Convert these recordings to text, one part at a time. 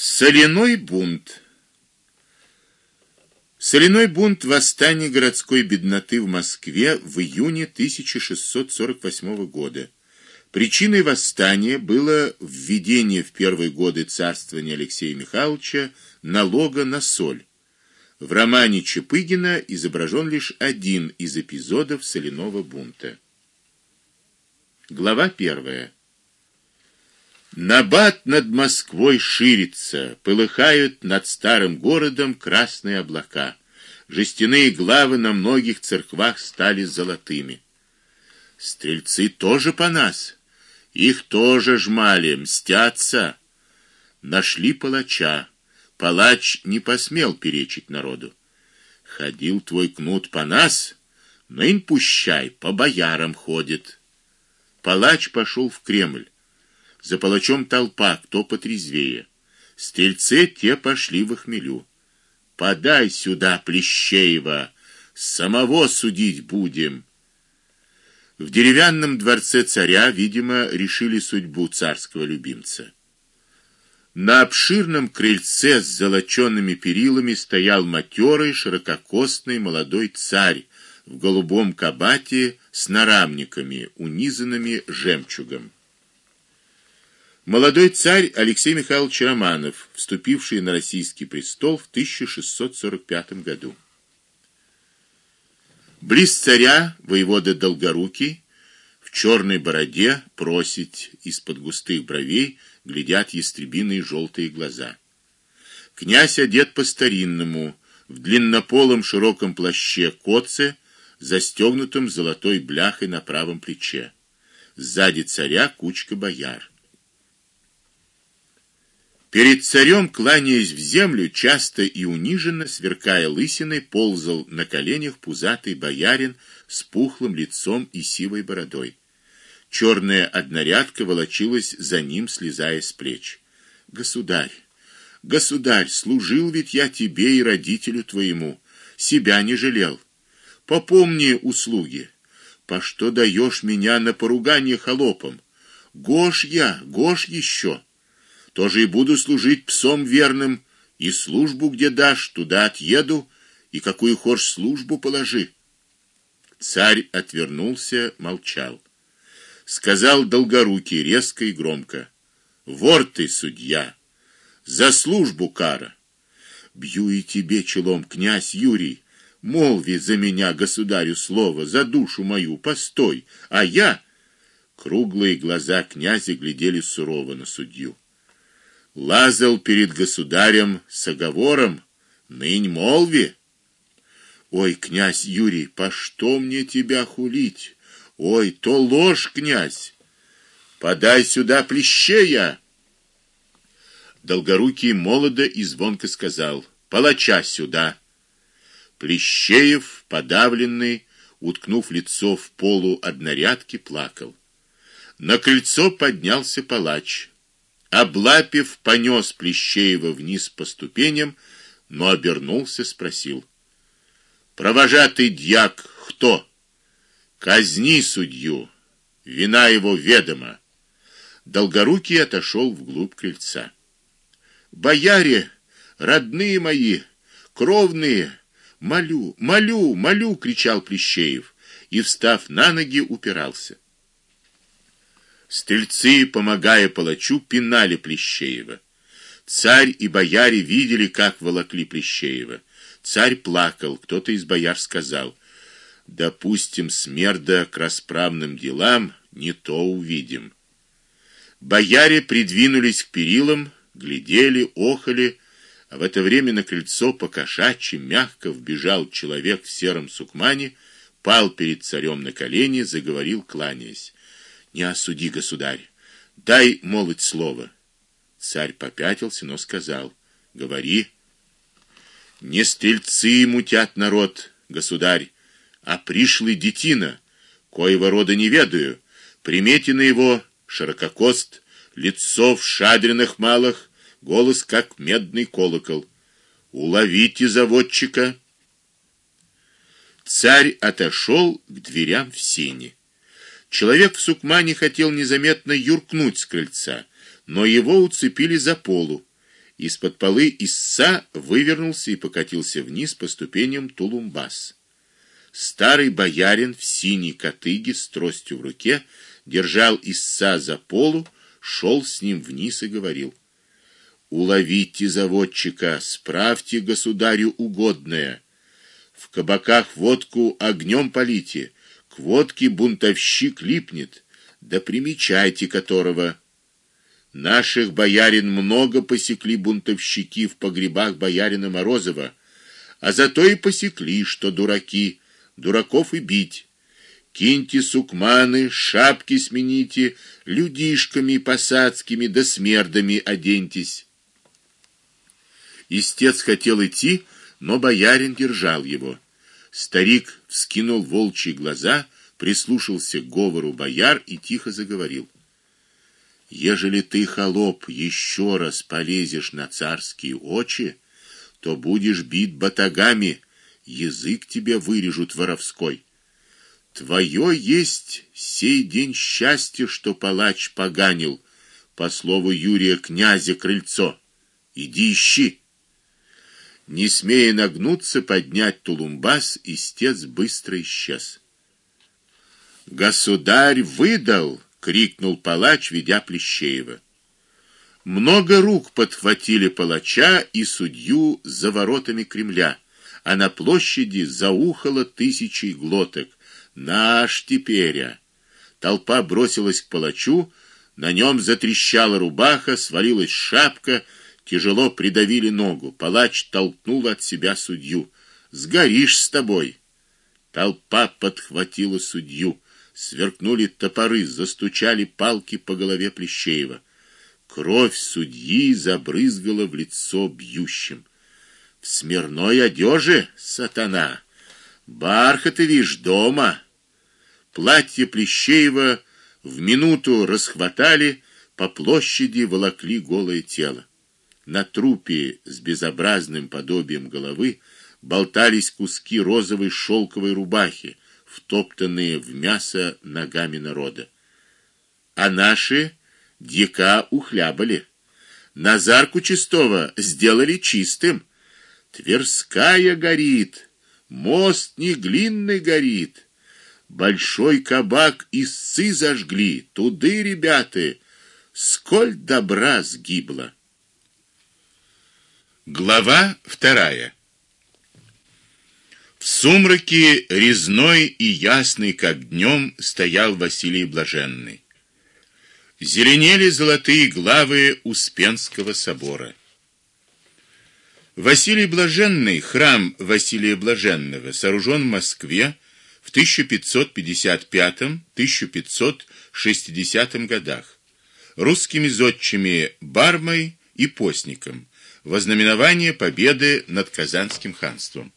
Соляной бунт. Соляной бунт восстание городской бедноты в Москве в июне 1648 года. Причиной восстания было введение в первые годы царствования Алексея Михайловича налога на соль. В романе Чепыгина изображен лишь один из эпизодов соляного бунта. Глава первая. Набат над Москвой ширится, полыхают над старым городом красные облака. Жестяные главы на многих церквах стали золотыми. Стрельцы тоже по нас. Их тоже жмали, мстятся. Нашли палача. Палач не посмел перечить народу. Ходил твой кнут по нас, нынь пущай по боярам ходит. Палач пошел в Кремль. За палачом толпа, кто потрезвее. Стрельцы те пошли в хмелю. Подай сюда Плещеева, самого судить будем. В деревянном дворце царя, видимо, решили судьбу царского любимца. На обширном крыльце с золочёными перилами стоял матерый, ширококостный молодой царь в голубом кабате с нарамниками, унизанными жемчугом. Молодой царь Алексей Михайлович Романов, вступивший на российский престол в 1645 году. Близ царя воевода Долгорукий в черной бороде просить из-под густых бровей глядят ястребиные желтые глаза. Князь одет по-старинному, в длиннополом широком плаще коце, застегнутом золотой бляхой на правом плече. Сзади царя кучка бояр. Перед царем, кланяясь в землю, часто и униженно, сверкая лысиной, ползал на коленях пузатый боярин с пухлым лицом и сивой бородой. Черная однорядка волочилась за ним, слезая с плеч. Государь, государь, служил ведь я тебе и родителю твоему, себя не жалел. Попомни услуги. По что даешь меня на поругание холопам? Гош я, гош еще тоже и буду служить псом верным, и службу где дашь, туда отъеду, и какую хочешь службу положи. Царь отвернулся, молчал. Сказал долгорукий резко и громко: "Вор ты, судья, за службу кара. Бью и тебе челом, князь Юрий, молви за меня государю слово, за душу мою, постой, а я Круглые глаза князя глядели сурово на судью лазал перед государем с оговором, нынь молви. Ой, князь Юрий, по что мне тебя хулить? Ой, то ложь, князь. Подай сюда плещея. Долгорукий молодо и звонко сказал: "Палача сюда". Плещеев, подавленный, уткнув лицо в полу однорядки, плакал. На крыльцо поднялся палач. Облапив, понес Плещеева вниз по ступеням, но обернулся, спросил: "Провожатый дьяк кто? Казни судью. Вина его ведома". Долгорукий отошел вглубь крыльца. "Бояре, родные мои, кровные, молю, молю, молю", кричал Плещеев и встав на ноги, упирался. Стрельцы, помогая палачу, пинали Плещеева. Царь и бояре видели, как волокли Плещеева. Царь плакал, кто-то из бояр сказал: "Допустим, смерда к расправным делам, не то увидим". Бояре придвинулись к перилам, глядели, охали, а в это время на крыльцо по кошачьи мягко вбежал человек в сером сукмане, пал перед царем на колени, заговорил, кланяясь: не осуди, государь. Дай молвить слово. Царь попятился, но сказал: "Говори. Не стрельцы мутят народ, государь, а пришлый детина, коего рода не ведаю. Приметено его ширококост, лицо в шадренных малых, голос как медный колокол. Уловите заводчика". Царь отошел к дверям в сени. Человек в сукмане хотел незаметно юркнуть с крыльца, но его уцепили за полу, Из-под полы исса вывернулся и покатился вниз по ступеням тулумбас. Старый боярин в синей котыге с тростью в руке держал исса за полу, шел с ним вниз и говорил: Уловите заводчика, справьте государю угодное. В кабаках водку огнем полите, к водке бунтовщик липнет, да примечайте которого. Наших боярин много посекли бунтовщики в погребах боярина Морозова, а зато и посекли, что дураки, дураков и бить. Киньте сукманы, шапки смените, людишками посадскими да смердами оденьтесь. Истец хотел идти, но боярин держал его. Старик вскинул волчьи глаза, прислушался к говору бояр и тихо заговорил: Ежели ты, холоп, еще раз полезешь на царские очи, то будешь бит батагами, язык тебе вырежут воровской. Твое есть сей день счастья, что палач поганил, по слову Юрия князя крыльцо. Иди ищи. Не смея нагнуться поднять тулумбас, истец быстро исчез. Государь выдал, крикнул палач, ведя Плещеева. Много рук подхватили палача и судью за воротами Кремля, а на площади заухало тысячи глоток. Наш теперь. Толпа бросилась к палачу, на нем затрещала рубаха, свалилась шапка, Тяжело придавили ногу. Палач толкнул от себя судью. Сгоришь с тобой. Толпа подхватила судью. Сверкнули топоры, застучали палки по голове Плещеева. Кровь судьи забрызгала в лицо бьющим. В смирной одежде, сатана. Бархат вишь дома. Платье Плещеева в минуту расхватали, по площади волокли голое тело. На трупе с безобразным подобием головы болтались куски розовой шелковой рубахи, втоптанные в мясо ногами народа. А наши дьяка ухлябали. Назарку чистого сделали чистым. Тверская горит, мост не глинный горит. Большой кабак истцы зажгли, туды, ребята, сколь добра сгибло. Глава вторая. В сумраке резной и ясный, как днем, стоял Василий Блаженный. Зеленели золотые главы Успенского собора. Василий Блаженный, храм Василия Блаженного, сооружен в Москве в 1505-1560 годах русскими зодчими Бармой и Постником вознаменование победы над Казанским ханством.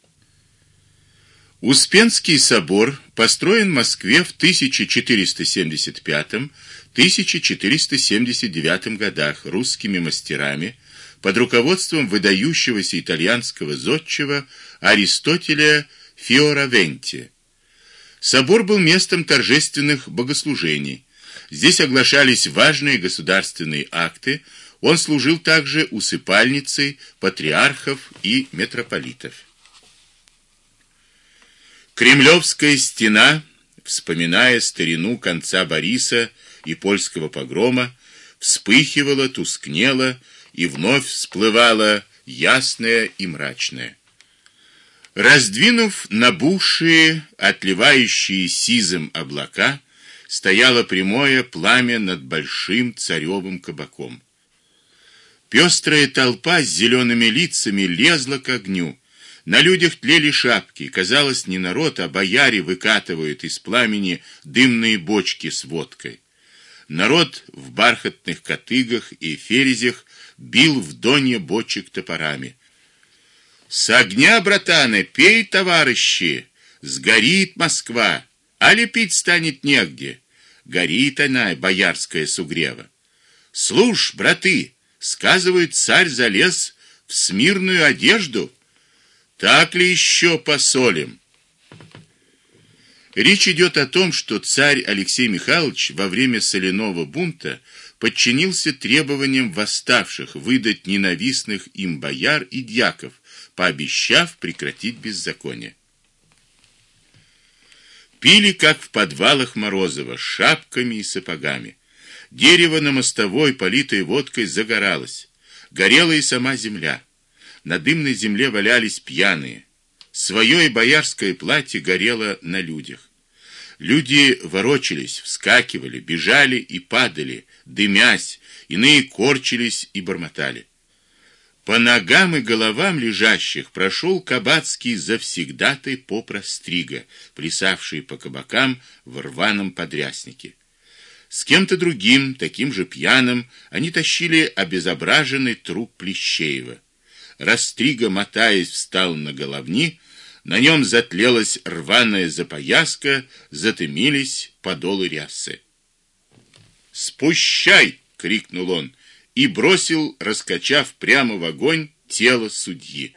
Успенский собор построен в Москве в 1475-1479 годах русскими мастерами под руководством выдающегося итальянского зодчего Аристотеля Фиоравенти. Собор был местом торжественных богослужений. Здесь оглашались важные государственные акты, он служил также усыпальницей патриархов и митрополитов. Кремлевская стена, вспоминая старину конца Бориса и польского погрома, вспыхивала, тускнела и вновь всплывала ясная и мрачная. Раздвинув набухшие, отливающие сизым облака, стояло прямое пламя над большим царевым кабаком. Пестрая толпа с зелеными лицами лезла к огню. На людях тлели шапки, казалось, не народ, а бояре выкатывают из пламени дымные бочки с водкой. Народ в бархатных котыгах и ферезях бил в доне бочек топорами. С огня, братаны, пей, товарищи, сгорит Москва, а лепить станет негде. Горит она, боярская сугрева. Слушь, браты, Сказывают, царь залез в смирную одежду. Так ли еще посолим? Речь идет о том, что царь Алексей Михайлович во время соляного бунта подчинился требованиям восставших выдать ненавистных им бояр и дьяков, пообещав прекратить беззаконие. Пили как в подвалах Морозова, шапками и сапогами. Дерево на мостовой, политое водкой, загоралось. Горела и сама земля. На дымной земле валялись пьяные. Своё и боярское платье горело на людях. Люди ворочались, вскакивали, бежали и падали, дымясь, иные корчились и бормотали. По ногам и головам лежащих прошел кабацкий завсегдатай поп Растрига, плясавший по кабакам в рваном подряснике. С кем-то другим, таким же пьяным, они тащили обезображенный труп Плещеева. Растрига, мотаясь, встал на головни, на нем затлелась рваная запояска, затымились подолы рясы. "Спущай!" крикнул он и бросил, раскачав прямо в огонь тело судьи.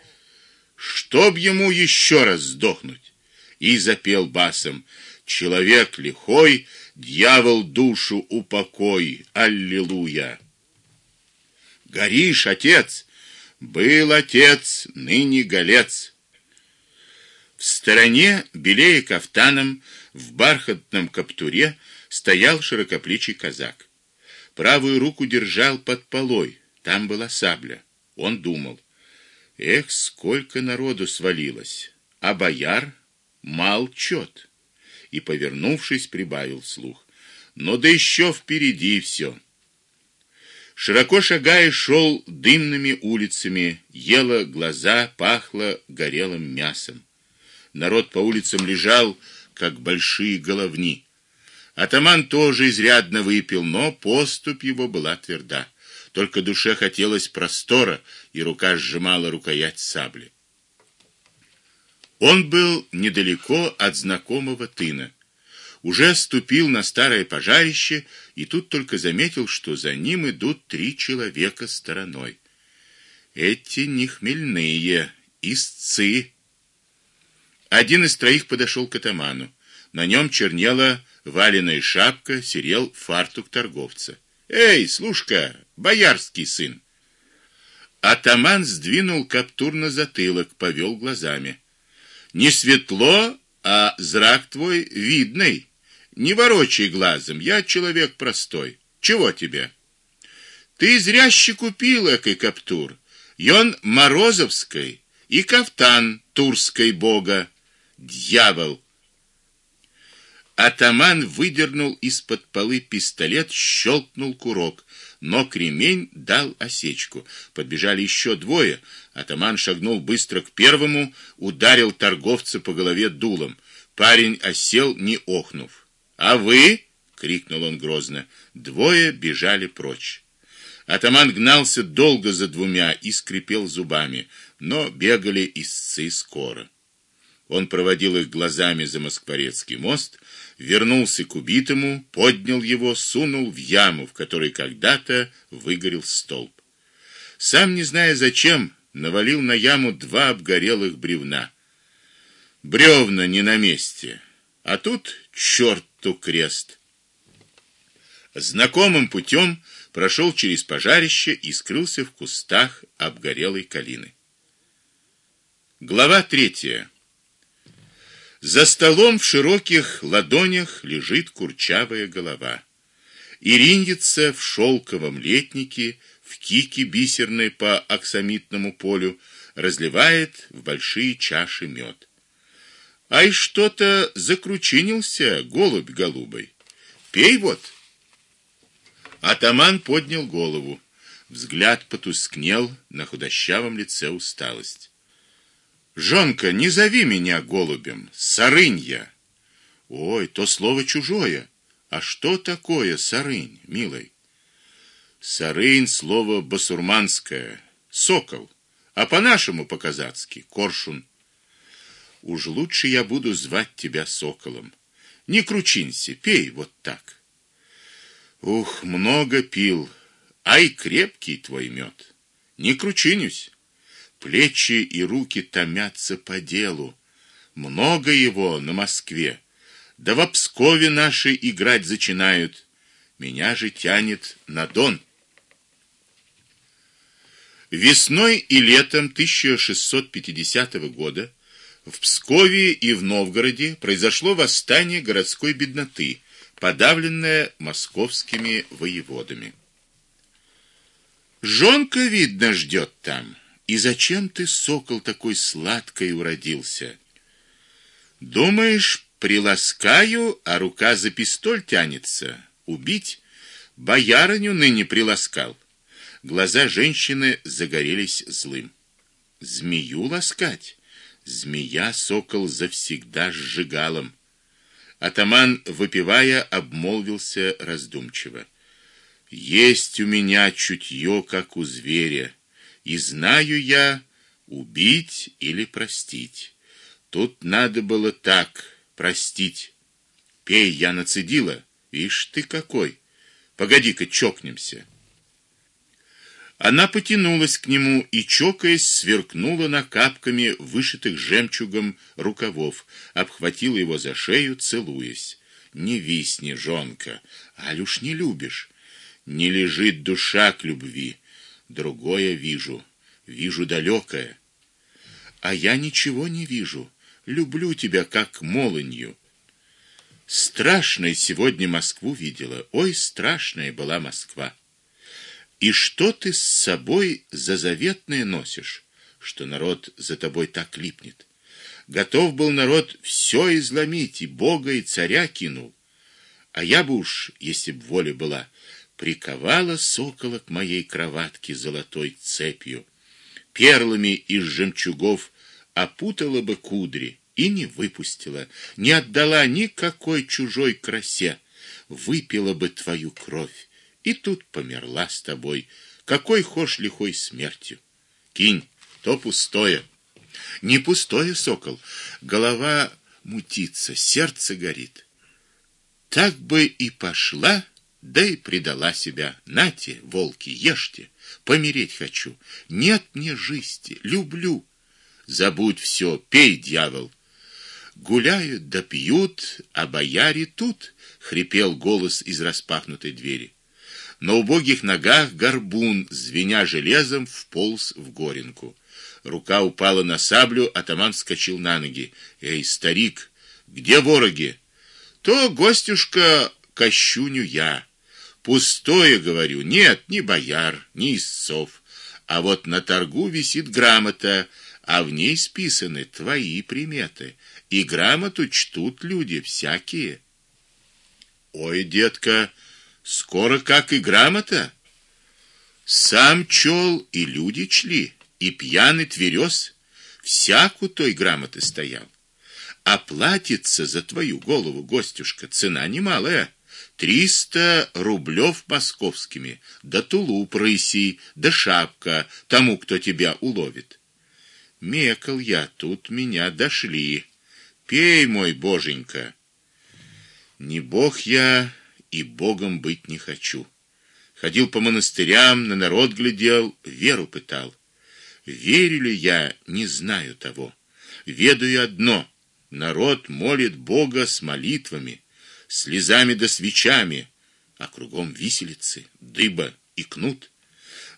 Чтоб ему еще раз сдохнуть. И запел басом: Человек лихой, дьявол душу упокой. Аллилуйя. Горишь, отец, был отец, ныне голец. В стороне, белее кафтаном, в бархатном каптуре, стоял широкоплечий казак. Правую руку держал под полой, там была сабля. Он думал: "Эх, сколько народу свалилось, а бояр молчит". И повернувшись, прибавил слух: "Но да еще впереди все. Широко шагая шел дымными улицами, ела глаза, пахло горелым мясом. Народ по улицам лежал, как большие головни. Атаман тоже изрядно выпил, но поступь его была тверда. Только душе хотелось простора, и рука сжимала рукоять сабли. Он был недалеко от знакомого тына уже ступил на старое пожарище и тут только заметил, что за ним идут три человека стороной. Эти не хмельные, истцы. Один из троих подошел к атаману. На нем чернела валеная шапка, серел фартук торговца. Эй, слушка, боярский сын. Атаман сдвинул каптур на затылок, повел глазами. Не светло, а зрак твой видный. Не ворочай глазом, я человек простой. Чего тебе? Ты зряще купил экой каптур. Ён Морозовской и кафтан турской бога. Дьявол. Атаман выдернул из-под полы пистолет, щелкнул курок, но кремень дал осечку. Подбежали еще двое. Атаман шагнул быстро к первому, ударил торговца по голове дулом. Парень осел, не охнув. "А вы?" крикнул он грозно. Двое бежали прочь. Атаман гнался долго за двумя и скрипел зубами, но бегали истцы скоро. Он проводил их глазами за Москворецкий мост, вернулся к убитому, поднял его, сунул в яму, в которой когда-то выгорел столб. Сам не зная зачем, навалил на яму два обгорелых бревна. Бревна не на месте, а тут черт Христу крест. Знакомым путем прошел через пожарище и скрылся в кустах обгорелой калины. Глава третья. За столом в широких ладонях лежит курчавая голова. Ириньица в шелковом летнике, в кике бисерной по аксамитному полю, разливает в большие чаши мед. Ай что-то закручинился голубь голубой. Пей вот. Атаман поднял голову. Взгляд потускнел, на худощавом лице усталость. Жонка, не зови меня голубем, сарынь я. Ой, то слово чужое. А что такое сарынь, милый? Сарынь слово басурманское, сокол, а по-нашему по-казацки коршун. Уж лучше я буду звать тебя соколом. Не кручинься, пей вот так. Ух, много пил. Ай, крепкий твой мед. Не кручинюсь. Плечи и руки томятся по делу. Много его на Москве. Да в Пскове наши играть начинают. Меня же тянет на Дон. Весной и летом 1650 года в Пскове и в Новгороде произошло восстание городской бедноты, подавленное московскими воеводами. Жонка видно ждет там. И зачем ты, сокол, такой сладкой уродился? Думаешь, приласкаю, а рука за пистоль тянется? Убить боярыню ныне приласкал. Глаза женщины загорелись злым. Змею ласкать? Змея сокол завсегда сжигалом. Атаман, выпивая, обмолвился раздумчиво: Есть у меня чутье, как у зверя, и знаю я убить или простить. Тут надо было так, простить. Пей, я нацедила. Ишь ты какой. Погоди-ка чокнемся. Она потянулась к нему и чокаясь сверкнула на капками вышитых жемчугом рукавов, обхватила его за шею, целуясь. Не висни, жонка, аль не любишь. Не лежит душа к любви. Другое вижу, вижу далекое. А я ничего не вижу. Люблю тебя как молонью. Страшной сегодня Москву видела. Ой, страшная была Москва. И что ты с собой за заветное носишь, что народ за тобой так липнет? Готов был народ все изломить, и бога, и царя кинул. А я бы уж, если б воля была, приковала сокола к моей кроватке золотой цепью, перлами из жемчугов опутала бы кудри и не выпустила, не отдала никакой чужой красе, выпила бы твою кровь и тут померла с тобой, какой хошь лихой смертью. Кинь, то пустое. Не пустое, сокол. Голова мутится, сердце горит. Так бы и пошла, да и предала себя. Нате, волки, ешьте. Помереть хочу. Нет мне жизни, люблю. Забудь все, пей, дьявол. Гуляют да пьют, а бояре тут, хрипел голос из распахнутой двери. На убогих ногах горбун, звеня железом, вполз в горенку. Рука упала на саблю, атаман вскочил на ноги. Эй, старик, где вороги? То гостюшка кощуню я. Пустое, говорю. Нет, ни бояр, ни истцов. А вот на торгу висит грамота, а в ней списаны твои приметы. И грамоту чтут люди всякие. Ой, детка, скоро как и грамота. Сам чел и люди чли и пьяный тверез, всяку той грамоты стоял. А платится за твою голову, гостюшка, цена немалая. Триста рублев московскими, да тулуп рыси, да шапка тому, кто тебя уловит. Мекал я, тут меня дошли. Пей, мой боженька. Не бог я и богом быть не хочу. Ходил по монастырям, на народ глядел, веру пытал. Верю ли я, не знаю того. Ведаю одно: народ молит Бога с молитвами, слезами да свечами, а кругом виселицы, дыба и кнут.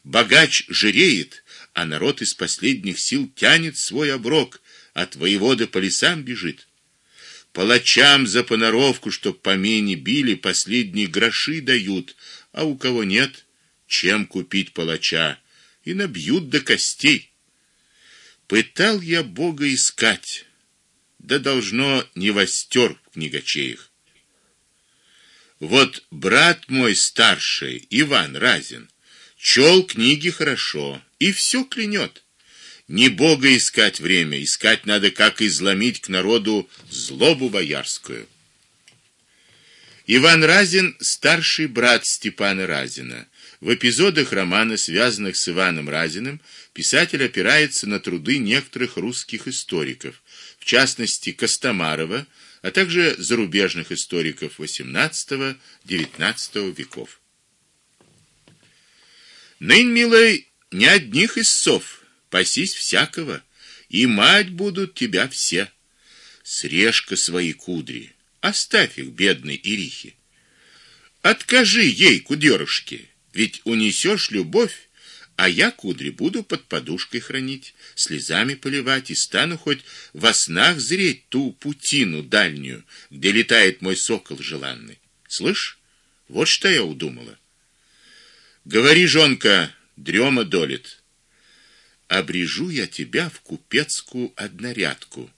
Богач жиреет, а народ из последних сил тянет свой оброк, от воевода по лесам бежит. Палачам за поноровку, чтоб помене били, последние гроши дают, а у кого нет, чем купить палача? и набьют до костей. Пытал я Бога искать, да должно не востер в книгачеях. Вот брат мой старший, Иван Разин, чел книги хорошо и все клянет. Не Бога искать время, искать надо, как изломить к народу злобу боярскую. Иван Разин старший брат Степана Разина. В эпизодах романа, связанных с Иваном Разиным, писатель опирается на труды некоторых русских историков, в частности Костомарова, а также зарубежных историков XVIII-XIX веков. Нынь, милый, не одних истцов, пасись всякого, и мать будут тебя все. Срежь-ка свои кудри, оставь их бедной Ирихе. Откажи ей, кудерушке, ведь унесешь любовь, а я кудри буду под подушкой хранить, слезами поливать и стану хоть во снах зреть ту путину дальнюю, где летает мой сокол желанный. Слышь, вот что я удумала. Говори, жонка, дрема долит. Обрежу я тебя в купецкую однорядку,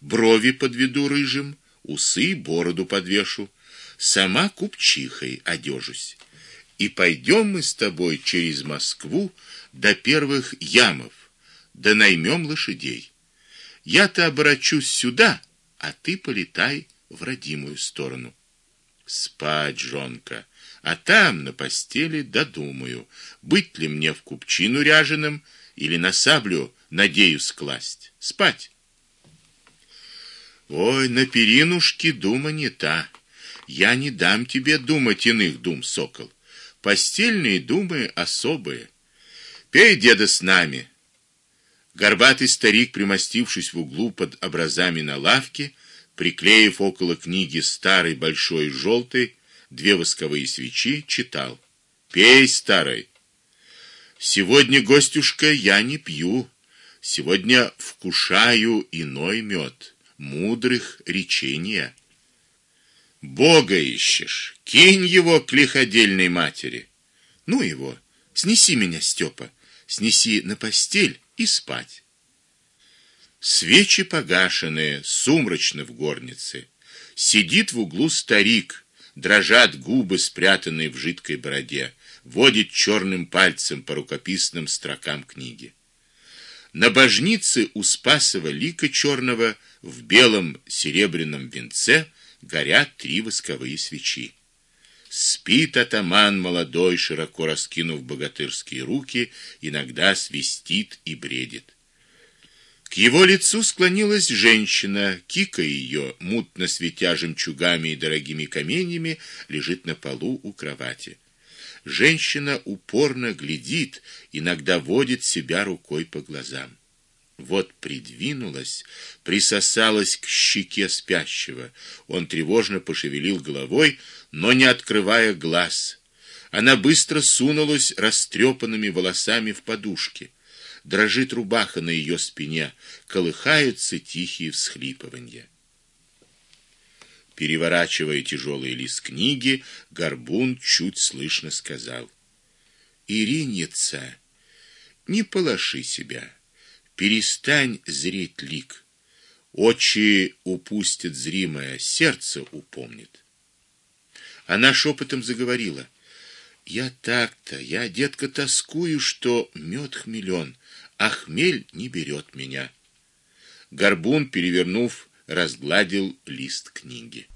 брови подведу рыжим, усы, бороду подвешу, сама купчихой одежусь. И пойдем мы с тобой через Москву до первых ямов, да наймем лошадей. Я-то оборачусь сюда, а ты полетай в родимую сторону. Спать, жонка, а там на постели додумаю, быть ли мне в купчину ряженым или на саблю надеюсь класть. Спать. Ой, на перинушке дума не та. Я не дам тебе думать иных дум, сокол. Постельные думы особые. Пей, деда, с нами. Горбатый старик, примостившись в углу под образами на лавке, приклеив около книги старый большой желтый две восковые свечи, читал: "Пей, старый. Сегодня, гостюшка, я не пью. Сегодня вкушаю иной мед, мудрых речения. Бога ищешь, кинь его к лиходельной матери. Ну его, снеси меня, Степа, снеси на постель и спать. Свечи погашены, сумрачно в горнице. Сидит в углу старик, дрожат губы, спрятанные в жидкой бороде водит черным пальцем по рукописным строкам книги. На божнице у Спасова лика черного в белом серебряном венце горят три восковые свечи. Спит атаман молодой, широко раскинув богатырские руки, иногда свистит и бредит. К его лицу склонилась женщина, кика ее, мутно светя жемчугами и дорогими каменьями, лежит на полу у кровати. Женщина упорно глядит, иногда водит себя рукой по глазам. Вот придвинулась, присосалась к щеке спящего. Он тревожно пошевелил головой, но не открывая глаз. Она быстро сунулась растрепанными волосами в подушки. Дрожит рубаха на ее спине, колыхаются тихие всхлипывания. Переворачивая тяжелый лист книги, Горбун чуть слышно сказал: "Ириница, не полоши себя. Перестань зреть лик. Очи упустят зримое, сердце упомнит". Она шепотом заговорила: "Я так-то, я, детка, тоскую, что мед хмелен, а хмель не берет меня". Горбун, перевернув разгладил лист книги.